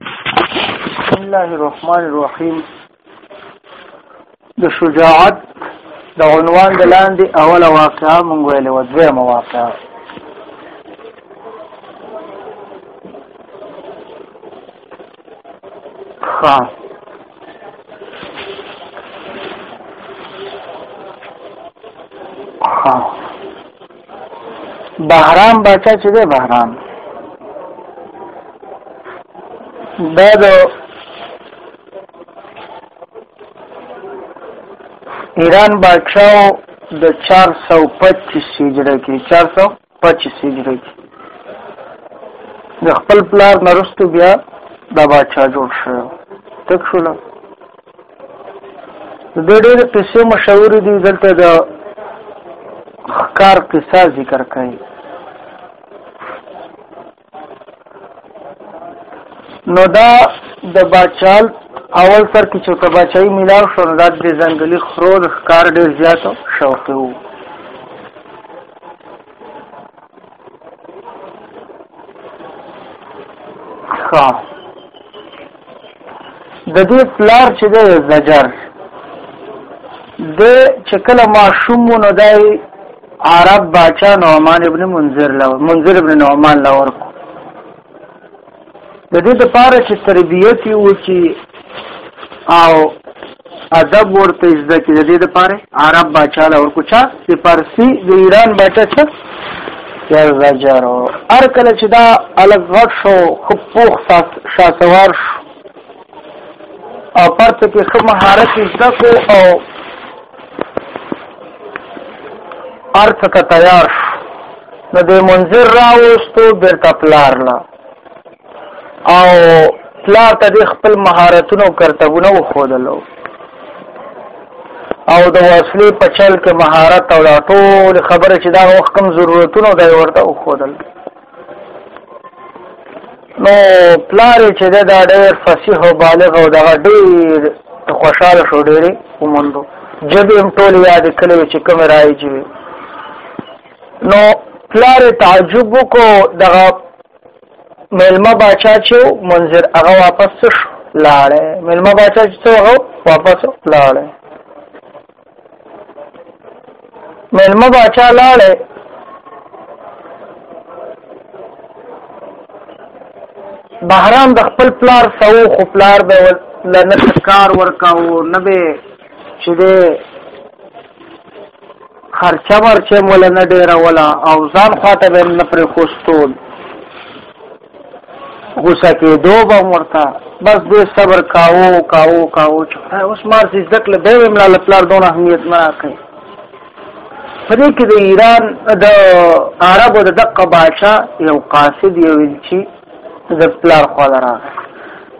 بسم الله الرحمن الرحیم د شجاعت د عنوان د لاندې اوله واقعا مونږ ویلې و دویمه واقعا ها ها بهرام باچا چې دی بهرام دا د ایران بادشاہ د 425 هجری کې 425 هجری کې د خپل پلار نرستو بیا د بادشاہ جوړ شو تک شو د ډېر قصې مشهور دي دلته د خکار قصه ذکر کړي نو دا د بچال اول سر کې چې ته بچای ملاو شو نو دا د ځنګلي خرو د خکار ډېر زیات شوق وو ښه د دې پلار چې دی زجر د چې کله ماشوم نو دی عرب باچا نعمان ابن منذر له منذر ابن نعمان له ورکو د دې لپاره چې تربیت یې وکړي او ادب ورته زده کړي د دې لپاره عرب باچا له ورکوچا د پارسي د ایران باچا څه یا زجرو هر کله چې دا الګ غټ شو خپوخ سات شاسوار شو او پرته کې خو مهارت زده کو او ارث ته تیار شو نو د منذر راوستو بیرته پلار لا او پلار ته د خپل مهارتونو کرتبونه وخودلو او د وسلې په چل کې مهارت او دا ټول خبره چې دا وخت کم ضرورتونو دی ورته وخودل نو پلار چې دا ډېر فصیح او بالغ او دا ډېر خوشاله شو ډېر ومندو جبې هم ټول یاد کړو چې کوم راځي نو پلار تعجب کو دغه ملما باچا چې منظر هغه واپس شو لاړې ملما باچا چې هغه واپس لاړې ملما باچا لاړې بهرام د خپل پلار سو خو پلار به لنه کار ورکاو نه به چې خرچه ورچه مولا نه ډیره ولا او ځان خواته به نه پر خوستول غوسه کې دو به مرتا بس دې صبر کاوو کاوو کاوو چې اوس مار دې ذکر به ویم لاله پلار دونه اهمیت نه راکړي پدې کې د ایران د عربو د دقه بادشاہ یو قاصد یو ویلچی د پلار خو راغی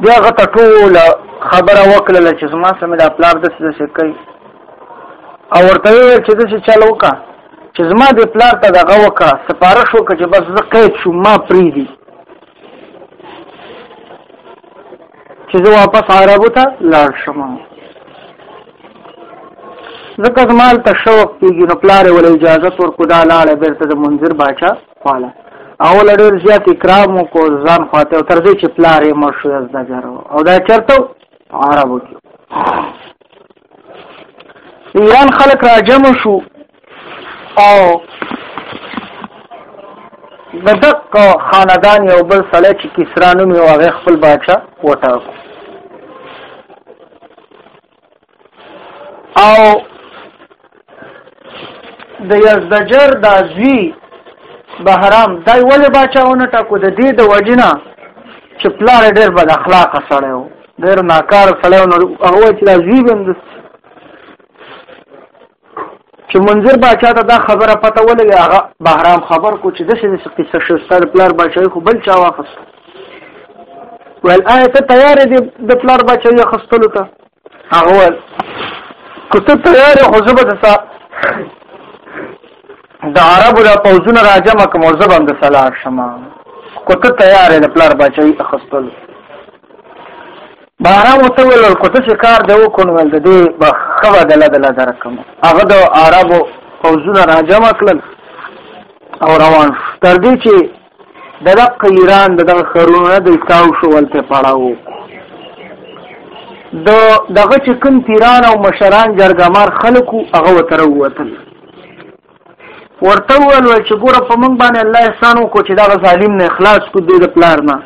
بیا غته ټول خبره وکړه چې زما سم د پلار د څه کوي او ورته ویل چې داسې چل وکړه چې زما د پلار ته دغه وکړه سفارش وکړه چې بس زه قید شوم ما پریږدي چې زه واپس عربو ته لاړ شم ځکه زما هلته شوق کېږي نو پلار یې وله اجازت ورکړو دا لاړی بېرته د منظر باچا خواله او له ډېر زیات اکرام وکړو ځان خواته او تر دې چې پلار یې مړ شو زده ګر او دا چېرته عربو کې ایران خلک راجم شو او د دقه خاندان یو بل سړی چې کسرا نوم یې هغه خپل باچا وټاکو او د یزدجر دا زوی بهرام دا ولې باچاونه ټاکو د دې د وجنه چې پلار ډېر بد اخلاق سره و ډېر ناکار سره نو هغه چې دا زوی بند چې منظر باچا ته دا خبره پته ولګي هغه بهرام خبر کو چې د څه څه قصه شو ستاره پلار باچا خو بل چا واخص ول آیت تیار دی د پلار باچا یې خستلو ته هغه ول کته تیار خو زبر د سا د عربو د پوزونه راجم کوم زبر د سلام شمه کته تیار د پلار بچي اخستل بارام ته ول کته چې کار دی وکون ول د دې بخوا د لدل درکم هغه د عربو پوزونه راجم کړل او روان تر دې چې د دغه ایران د دغه خرونو نه د تاو شو ولته پړاو د دغه چې کوم پیران او مشران جرګمار خلکو هغه وتر ووتل ورته وویل چې ګوره په موږ باندې الله احسان وکړو چې دغه ظالم نه اخلاص کو دوی د پلار نه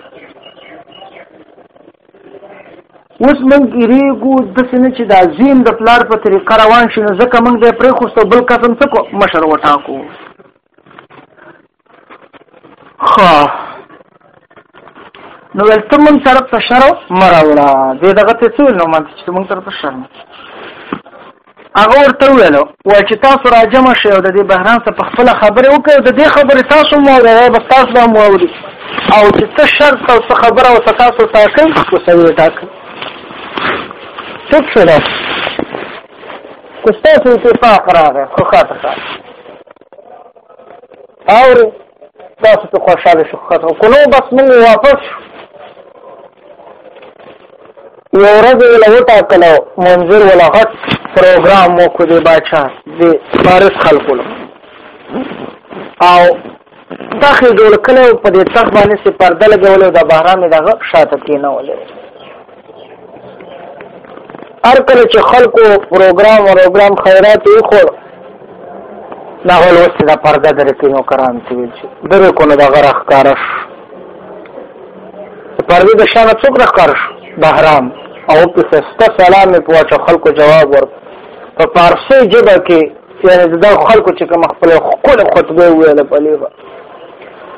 اوس موږ ګریګو د سینې چې د عظیم د پلار په طریقه روان شي نو ځکه موږ د پرې خوستو بل قسم څه کو مشر وټاکو خو نو ولته مون سره په شر مراوړه دې دغه ته څو نو مونږ چې مونږ سره په شر هغه ورته ویلو و چې تاسو راجم شئ او د دې بهران سره په خپل خبره وکړئ د دې خبره تاسو مو راوړئ بس تاسو به مو اوري او چې څه شرط او څه خبره او تاسو تاکي کو سوي تاکي څه څه ده کو تاسو اتفاق راغی خو خاطر اور تاسو په خوشاله شو خاطر کو نو بس موږ واپس یو ورځ ولا وټا کلو منظر ولا غټ پروګرام مو کو دی بچا دی فارس خلکو او تخې جوړ کړو په دې تخ باندې سي پرده لګولو د بهرام دغه شاته کې نه ولې هر کله چې خلکو پروګرام او پروګرام خیرات یې خور دا ول وس دا پرده درې کې نو کران چې ویل شي درې کو نه دا غره ښکارش پرده د شان څوک راخکارش بهرام او په سسته سلام په واچ خلکو جواب ورک په پارسي جبه کې یعنی د دغه خلکو چې کوم خپل خپل خطبه ویله په لیوه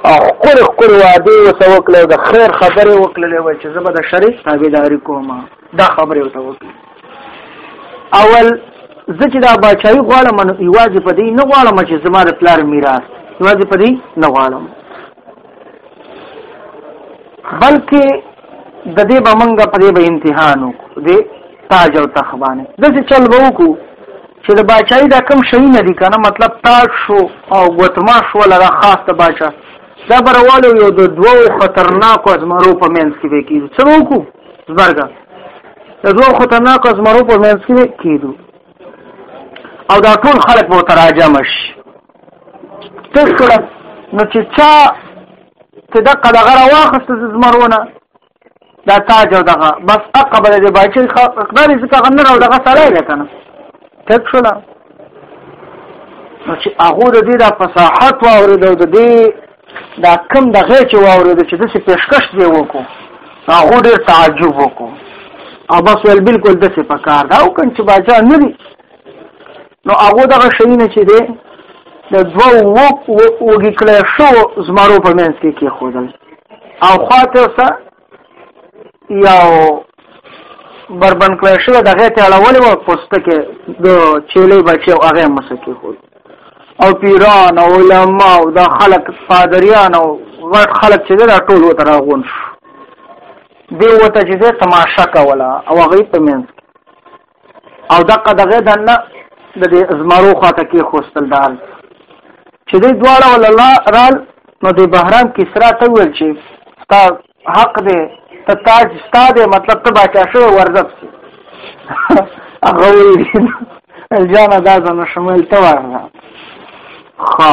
او خپل خپل وعده وته وکړه د خیر خبره وکړه و چې زما د شری تابعداري کوم دا خبره وته وکړه اول زه چې دا بچای غواړم نو ایواز په دې نه غواړم چې زما د پلار میراث ایواز په دې نه غواړم بلکې د دې به مونږ په دې به امتحان وکړو دې تاج او تخت باندې داسې چل به وکړو چې د باچای دا کم شي نه دي کنه مطلب تاج شو او ګوتما شو لره خاص د باچا دا برواله یو د دوو خطرناکو ازمرو په منځ کې به کیږي څه وکړو زبرګا د دوو خطرناکو ازمرو په منځ کې کیږي او دا ټول خلک به تراجم شي تش کړه نو چې چا چې د قدغه راوخست زمرونه دا تاج او دغه بس اقبل دې باچې اقدار یې څنګه غنره او دغه سړی دی کنه تک شو نو چې هغه د دې د فصاحت او د دې دا کم د غې چې واورید چې د څه پیشکش دی وکړو هغه ډېر تعجب وکړو او بس ول بالکل د څه پکار دا او کله چې باچا نه دی نو هغه دغه شي نه چې دی د دوه وګي کړی شو زمارو په منځ کې کې خودل او خواته سره یو بربن کړی شو دغه ته اړول و پوسټ کې د چيلې بچي او هغه مسکی خود او پیران او علما او د خلک پادریان او غټ خلک چې دا ټول وته راغون شو دی وته چې تماشا کوله او هغه په منځ او دغه دغه دنه د دې زمرو خواته کې خوستل دال چې دې دواړه ول الله رال نو د بهرام کسرا ته ویل چې تا حق دې ته تاج ستا دې مطلب ته باچا شو ورزب سي هغه ویل الجانا دا زنه شمال ته ورنه خا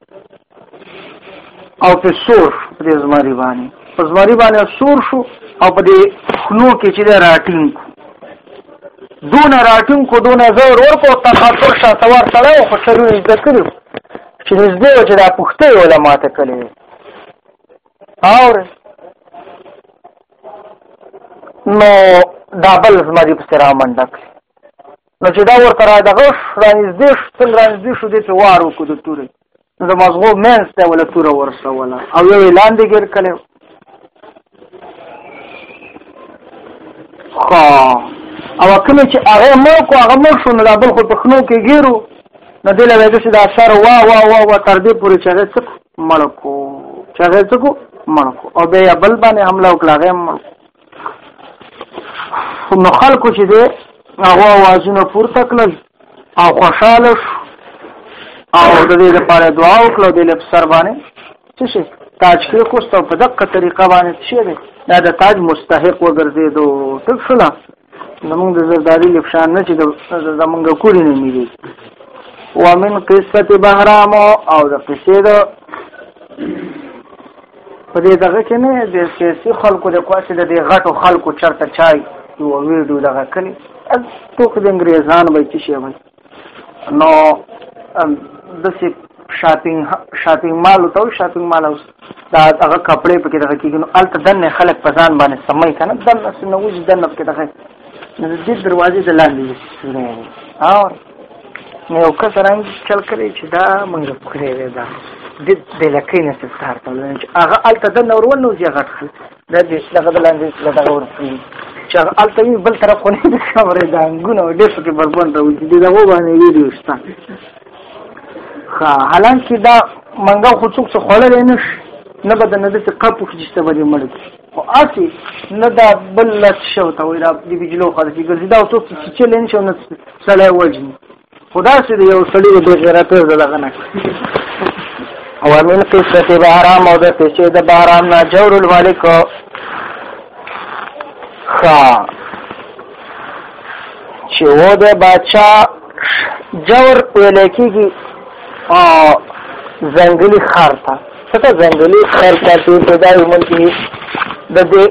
او په سور په دې زمری باندې په زمری باندې سور شو او په دې خنو کې چې راټینګ کو دون راټینګ کو دون زور ورکو تخاطر شا سوار سره او خوشالو یې ذکرو چې نږدې و چې دا پښتې علما ته کړي اور نو دا بل زمری په سره منډک نو چې دا ورته را دغه رانږدې شو تل رانږدې شو دې ته وار وکړو د تورې نو د مزغو مینس ته ولا توره ورسوله او یو لاندې ګر کړو خو او کله چې هغه مو کو هغه مو شو نو بل خو په خنو کې ګیرو نو دله وایي چې دا سر وا وا وا وا تر دې پورې چې هغه څه مړکو چې هغه څه کو مړکو او به یا بل باندې حمله وکړه هغه مړکو نو خلکو چې دی هغه وازونه پورته کړل او خوشاله شو او د دې لپاره دعا وکړه د لپ سر باندې څه شي تاج کې کوسته په دقه طریقه باندې څه دی دا د تاج مستحق وګرځیدو ټک شو زمونږ د زرداری لپشان نه چې زمونږ کوری نه ملي ومن قصه بهرام او د قصې د په دې دغه کې نه د سیاسي خلکو د کواسې د دې غټو خلکو چرته چای یو ویډیو دغه کړي ټوک د انګریزان به چې شي وي نو د څه شاپینګ شاپینګ مال او تو شاپینګ مال اوس دا هغه کپڑے پکې دغه کېږي نو الته دنه خلک په ځان باندې سمای کنه دنه سنه وځي دنه پکې دغه نو د دې دروازې د لاندې وي او نو یو کس رنګ چل کړی چې دا مونږ پکړې ده د د لکې نه ستاره ته چې هغه الته د نورول نو زیات خلک دا دې دغه د لاندې دغه ورکړي چې هلته یې بل طرف خو نه دي خبرې د انګونه ډېر پکې بربنډ راوځي د دغو باندې ویډیو شته ښه حالانکې دا منګه خو څوک څه خوړلی نه شي نه به د نه داسې قپ وکړي چې ته به دې مړ کړي خو هسې نه دا بل لس شو ته وایي دا د بجلو خلک چې ګرځي دا څوک چې چلې نه شي او نه سړی وژني خدا سي دی یو سړی د غیرت زړه نه او من قصه بهرام او د قصه د بهرام نه جور الملک خا چې و د بچا جور ویل کیږي او زنګلی خرته څه ځنګلي خر ساتي په دا عمر کې د دې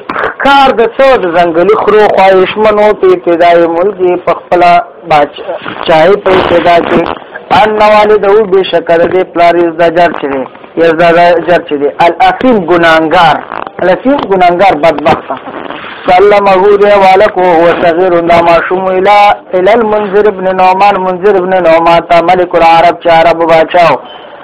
کار د څو د ځنګلي خرو خواهشمنو په ابتدای ملک په خپل باچ چای په ابتدا کې ان والده به شکر دې پلاریز د جر چي یز د جر چي الافیم ګناګار الافیم ګناګار بدبخت سلمه دې والکو هو صغیر دا ماشوم اله ال المنذر ابن نعمان منذر ابن نعمان تا ملک العرب چارب بچاو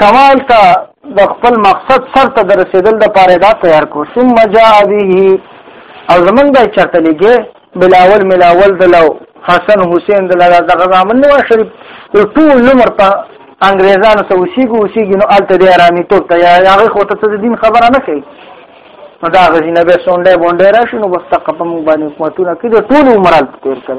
کمال ته د خپل مقصد سر ته د رسیدل د پاره دا تیار کو ثم جاء به او زمنګ به چرته لګي بلاول ملاول دلو حسن حسین دلو دغه زامن نو شریف ټول عمر په انګريزانو سره وسیګو وسیګي نو الته د ارامي توپ ته یا هغه خو ته د دین خبره نه کوي نو دا غزینه به سونډه بونډه راشي نو بس تقپم باندې حکومتونه کې د ټول عمر الته تیر کړ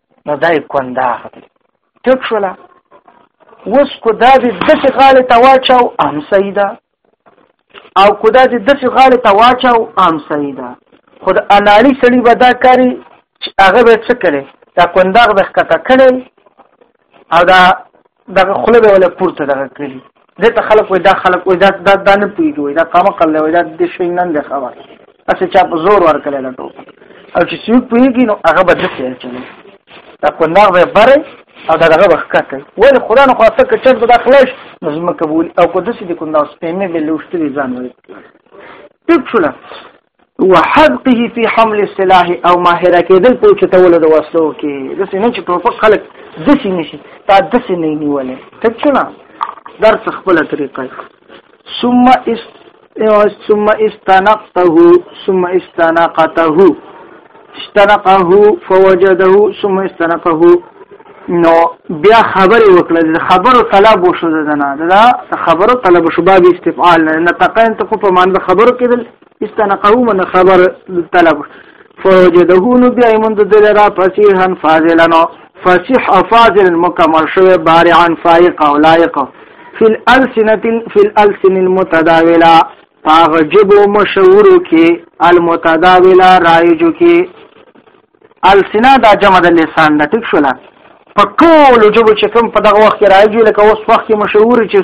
نو دای کوندا خپل ټک شولا وس کو دا دې دغه غاله تا واچاو ام سیدا او کو دا دې دغه غاله تا واچاو ام سیدا خود انالی سړي ودا کاری چې هغه به څه کړي دا کونداغ د ښکته کړي او دا دغه خله به ولا پورته دغه کړی زه ته خلک وای دا خلک وای دا دا, دا نه پویږي وای دا کما کړل وای دا د شي نن د خبر اسه چا په زور ور کړل لا ټوپ او چې څوک پویږي نو هغه به دسه چلی دا کو نه به بره او دا دغه وخت ول خدا نو خاصه کې چرته دا خلاص نو زما قبول او کو دسه د کو نو سپېمه به لوشتري ځان وای ټیک شولا وحذقه في حمل السلاح او ماهره کېدل په چتولو د وسلو کې د سینې چې ټوپک خلک د سینې شي تا د سینې نیولې ټک شو نه در څه خپل طریقه ثم است ثم استنقته ثم استنقته استنقه فوجده ثم استنقه نو بیا خبرې وکړه د خبرو طلب وشو دنه دا خبرو طلب شو باب استفعال نه تقین ته په معنی خبرو کېدل استنقه من خبر طلب فوجده نو بیا ایمون د دل را فصیحا فاضلا نو فصیح او فاضل مکمل شوی بارعا فائق او لائق فی الالسنه فی الالسن المتداوله پاغ جبو مشورو کې المتداوله رایجو کې السنه دا جمع د لسان د ټیک شولا په ټول جبو چې کوم په دغه وخت کې رایجو لکه اوس وخت کې مشهور چې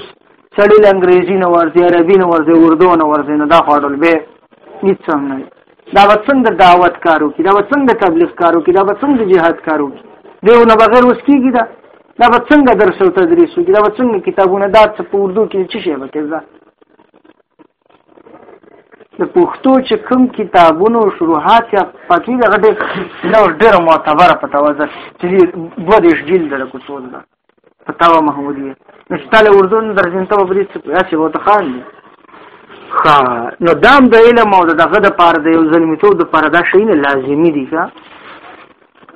سړی له انګریزي نه ورځي عربي نه ورځي اردو نه ورځي نه دا خاډل به هیڅ هم نه دا به څنګه دعوت کارو کی دا به څنګه تبلیغ کارو کی دا به څنګه جهاد کارو کی دیو نه بغیر اوس کیږي دا دا به څنګه درس او تدریس کی دا به څنګه کتابونه دا څه په اردو کې چی شي به کېږي د پښتو چې کوم کتابونو شروحات یا پکې دغه ډېر ډېر معتبره په توازه چې دوه دیش جلد لري کوڅو ده فتاوا محمودیه نشتاله اردن درجنته وبري چې وو ته خان دي خا نو دام د علم او دغه د پاره د یو ظلمیتو د پاره دا شی نه لازمی دي ښا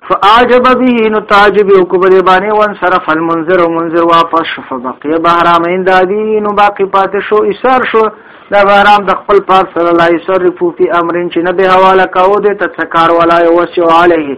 فاعجب به نو تعجب او کو بری باندې وان صرف المنذر او منذر واپس شو فبقي بهرام عند ابي نو باقي پاتې شو ایثار شو دا بهرام د خپل پاک صلی الله علیه وسلم په امرین چې نه به حواله کاوه د تکار ولا یو وسو علیه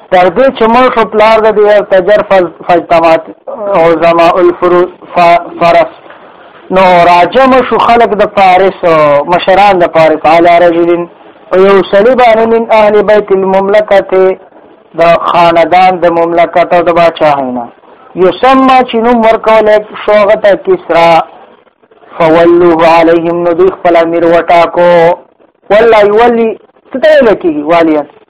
تر دې چې مړ شو پلار د دې تجر فجتمات او زما الفرو فرس نو راجم شو خلق د پاریس مشران د پاریس علی رجلین او یو سړي باندې من اهل بیت المملکت د خاندان د مملکت او د باچا هینا یسمى چې نوم ورکول شوغه ته کسرا فولوا عليهم نو دوی خپل امیر وټاکو والله یولی ستایل کیږي والیان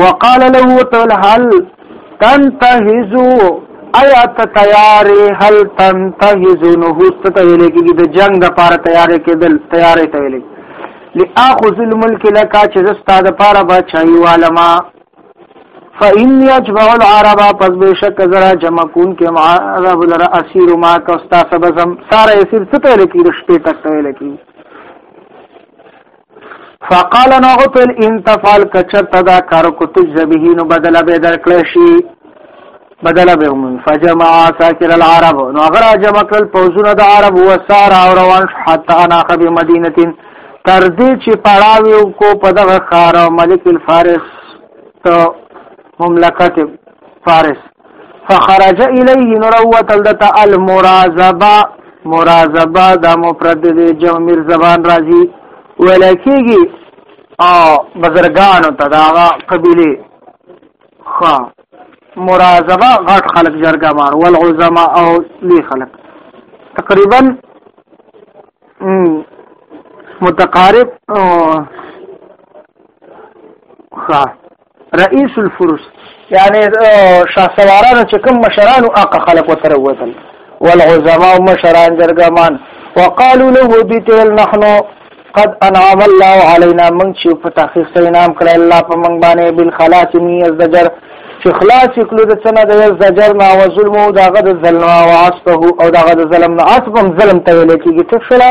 وقال له تل هل تنتهزو ایا ته تیارې هل تنتهزو نو هوست ته ویل کېږي د جنگ د پاره تیارې کېدل تیارې ته ویل لاخذ الملک لك چې زستا د پاره بچای والما فإن يجمع العرب پس بشک زرا جمع کون کې مع عرب لرا اسیر ما کا استا سبزم سارا اسیر څه ته لکی د شپې تک ته لکی فقال نو غتل ان تفعل کچرت دا کارو کو تجزبه نو بدل به درکړ شي بدل به هم فجمع ساکر العرب نو غرا جمع کل پوزونه د عرب و سار او روان حتا انا خب مدینه تر دې چې پړاوي کو په دغه خار ملک الفارس ته مملکت فارس فخرج الیه نو راوتل د ته المرازبه مرازبه دا مفرد دی جمع میر زبان راځي ویل کېږي او بزرګانو ته دا قبیله خا مرازبه غټ خلک جرګه مار والعظما او لی خلک تقریبا متقارب خا رئیس الفرس یعنی شاه سوارانو چې کوم مشرانو اقا خلق وتر وتل والعظماء مشران جرګمان وقالو له دې تل نحنو قد انعم الله علينا من چې په تحقیق سره انعام کړ الله په من باندې بل خلاص می الزجر چې خلاص کړو د څنګه د الزجر ما او ظلم او دغه د ظلم او عصبه او دغه د ظلم نه عصبم ظلم ته ویل کېږي تفصیلا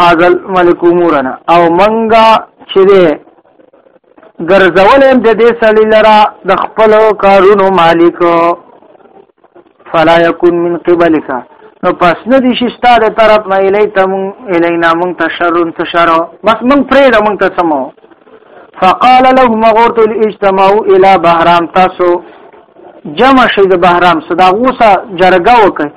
هاذل ملک امورنا او منګه چې دې ګرځولم د دې سړي لرا د خپل کارونو مالک فلا يكن من قبلك نو پس نه دي شي ستاره طرف نه الی تم الینا مون تشرن تشر بس مون پرې د مون ته سمو فقال له مغورت الاجتماعوا الى بهرام تاسو جمع شي د بهرام صدا غوسه جرګه وکړي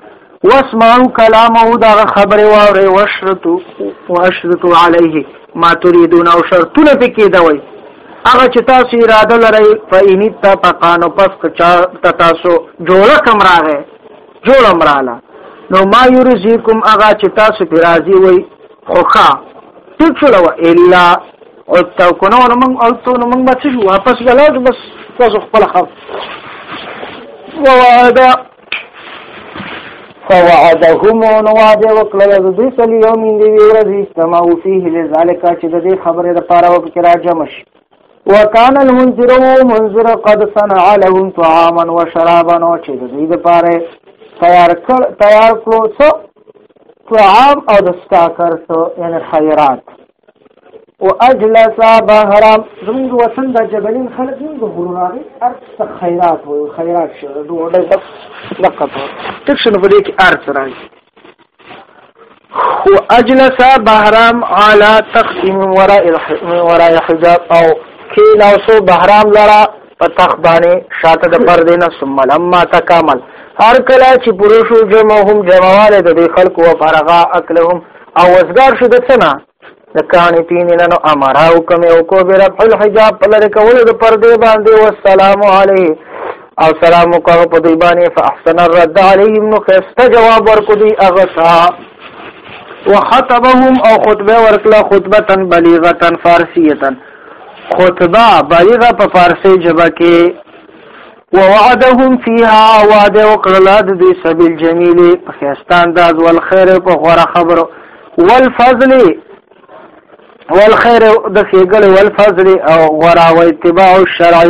واسمعوا کلامه دا خبره واوري واشرتو واشرتو عليه ما تريدون او شرطونه پکې دوي هغه چې تاسو اراده لرئ فإن اتفقانو پس کچا تاسو جوړه کم راغې جوړه مراله نو ما يرزيكم هغه چې تاسو پر راضي وي خوخه ټیک شو لو الا او تو کو نو موږ او تو نو موږ بچو واپس غلاو بس تاسو خپل خاف وواده فوعدهم نو وعده وکړه د دوی سل یوم دی ورځي سما او فيه لذالک چې د دې خبره د پاره وکړه راجم شي وکانه المنذر منذر قد صنع لهم طعاما وشرابا او چې د دې د پاره تیار کړ تیار کړو څو طعام او د سکاکر څو یعنی خیرات واجلس بهرا زموږ وطن د جبلین خلک موږ غرور راغی ارت خیرات وو خیرات شو ډوډۍ بس دقه په تک شنو په دې کې ارت راځي خو اجلس بهرام على تخت من وراء من وراء حجاب او کیناوسو بهرام لرا په تخت باندې شاته د پر دینه ثم لما تکامل هر کله چې پوره شو جمعهم جمعواله د دې خلکو او فرغا اکلهم او وزګار شو د څنګه د کانې پینې نو امر او کوم او کو به رب الحجاب په لری کول د پردې باندې والسلام علی او سلام کو په دی باندې فاحسن الرد علیهم نو خسته جواب ورکو دی اغسا وخطبهم او خطبه ورکله خطبه بلیغه فارسیه خطبه بلیغه په فارسی ژبه کې ووعدهم فيها وعده وکړه د دې سبیل جمیل په خستان داز ول خیر په غره خبرو والفضل والخير د خېګل والفضل او غره او اتباع الشرع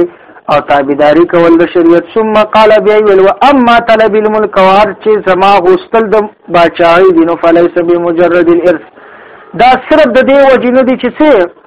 او تابعداري کول د شریعت ثم قال بیا ویل و اما طلب الملک وار چې زما غوستل د باچاوي دینو فلیس بمجرد الارث دا صرف د دې وجنه دي چې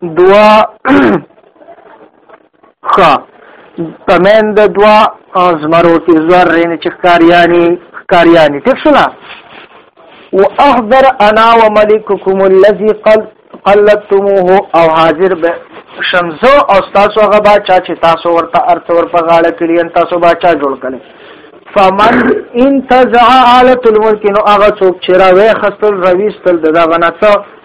دوا خا پمن د دوا زمرو کې زور رینه چې کاریانی کاریانی ټیک شولا واحضر انا وملككم الذي قل قلتموه او حاضر به شمزو او تاسو هغه با چا چې تاسو ورته ارث ور په غاړه کړی ان تاسو با چا جوړ کړي فمن انتزع آلة الملك نو هغه څوک چې راوي خستل رويستل دغه نه څه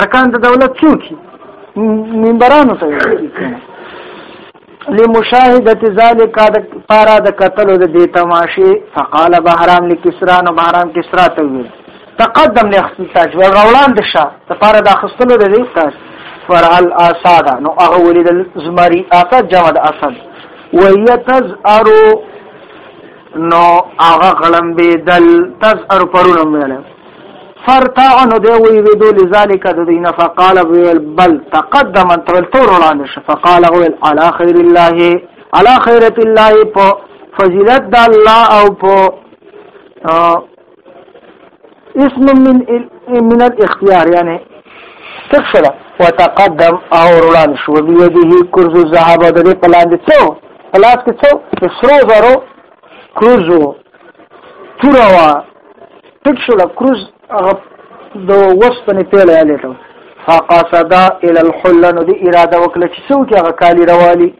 ارکان د دولت څوک منبرانو ته لمشاهده ذلك د پارا د قتل د دې تماشه فقال بهرام لکسرا نو بهرام کسرا ته ویل تقدم له اختصاص ور روان د شاه د پارا د خستلو د دې تاج فرال اساد نو هغه ولید زمری اسد جمع د اسد ویتز ارو نو هغه غلمبېدل تزعر پرونه ویل فرتع نو دی وی ویدو لذالک د دینه فقال ویل بل تقدم تول تور وړاندې شه فقال ویل علی خیر الله علی خیرت الله په فضیلت د الله او په اسم من من الاختيار يعني تفشل وتقدم او روان شو بيده كرز الذهب د دې پلان دي څو پلاس کې څو سرو زرو کروزو توروا تفشل کروز هغه د وسپنې پیل یاله فقصد الى الحلن دي اراده وکړه چې څوک هغه کالی روالي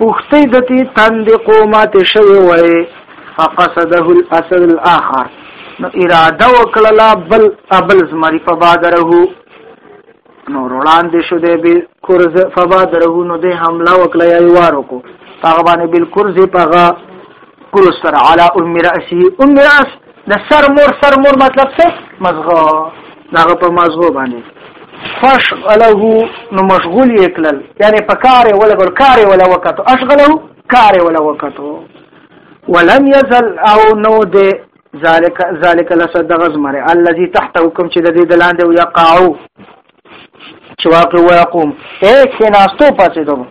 پوښتې دتی تند قومات شوی وای فقصده الاسد الاخر نو اراده وکړه بل ابل زمری فبادره نو وړاندې شو دی به کورز فبادره نو د حمله وکړه یې وارو کو هغه باندې بالکل زی پغه کلو سر علا ام رأسی ام رأس د سر مور سر مور مطلب څه مزغه داغه په مزغه باندې فشغله نو مشغول یې کړل یعنی په کار ولا ګل کار ولا وخت اشغله کار ولا وخت ولم يزل او نو دې ذالک ذالک لسد غزمره الذي تحت حکم چې د دې دلاندې یقعو چې واقع ويقوم اے کیناستو پاتې دو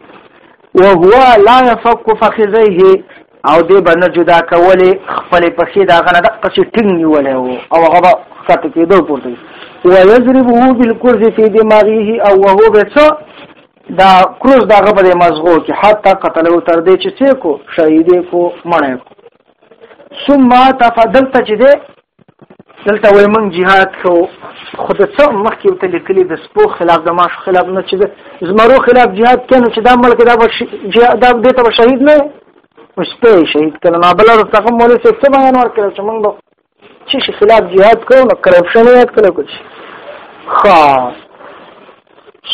او هو لا يفك فخذيه او دې باندې جدا کولې خپل پخې دا غنه د قصې ټینګ نیولې او هغه به خط کېدو پورته او يضربه بالكرز في دماغه او وهو بس دا کروز دا غبره مزغو کې حتی قتلو تر دې چې څه کو شهیدې کو مړې کو ثم تفضلت چې ده دلته وای مونږ jihad کو خو د څو مخکې ته لیکلي د سپو خلاف د ماش خلاف نه چې د زمرو خلاف jihad کینو چې دا ملک دا jihad دا دته شهید نه مشته شهید کله ما بل رتقم مولوی څه بیان ورکړ چې مونږ چې شي خلاف جهاد کوو نو کرپشن یې یاد کړو کوچ خا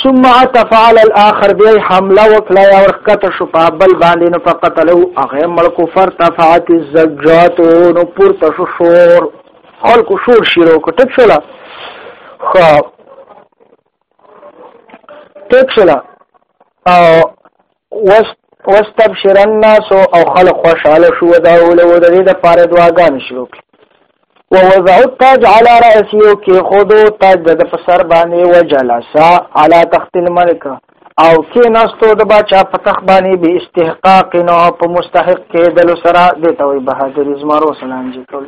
ثم عطف على الاخر بیا حمله وکړه یا ورکت شو په بل باندې نو فقتلو هغه ملک فرتفعت الزجات نو پورته شو شور خلق شور شروع کو ټک شولا خا ټک شولا او واستبشر الناس او خلق خوشاله شو دا ولو د دې د پاره دعاګان شروع کړ ووضع التاج على رأسه کې خودو تاج د فسر باندې وجلس على تخت الملك او کې نستو د بچا په تخت باندې به استحقاق نو په مستحق کې دل سره د توي بهادر زمرو سلام جي کول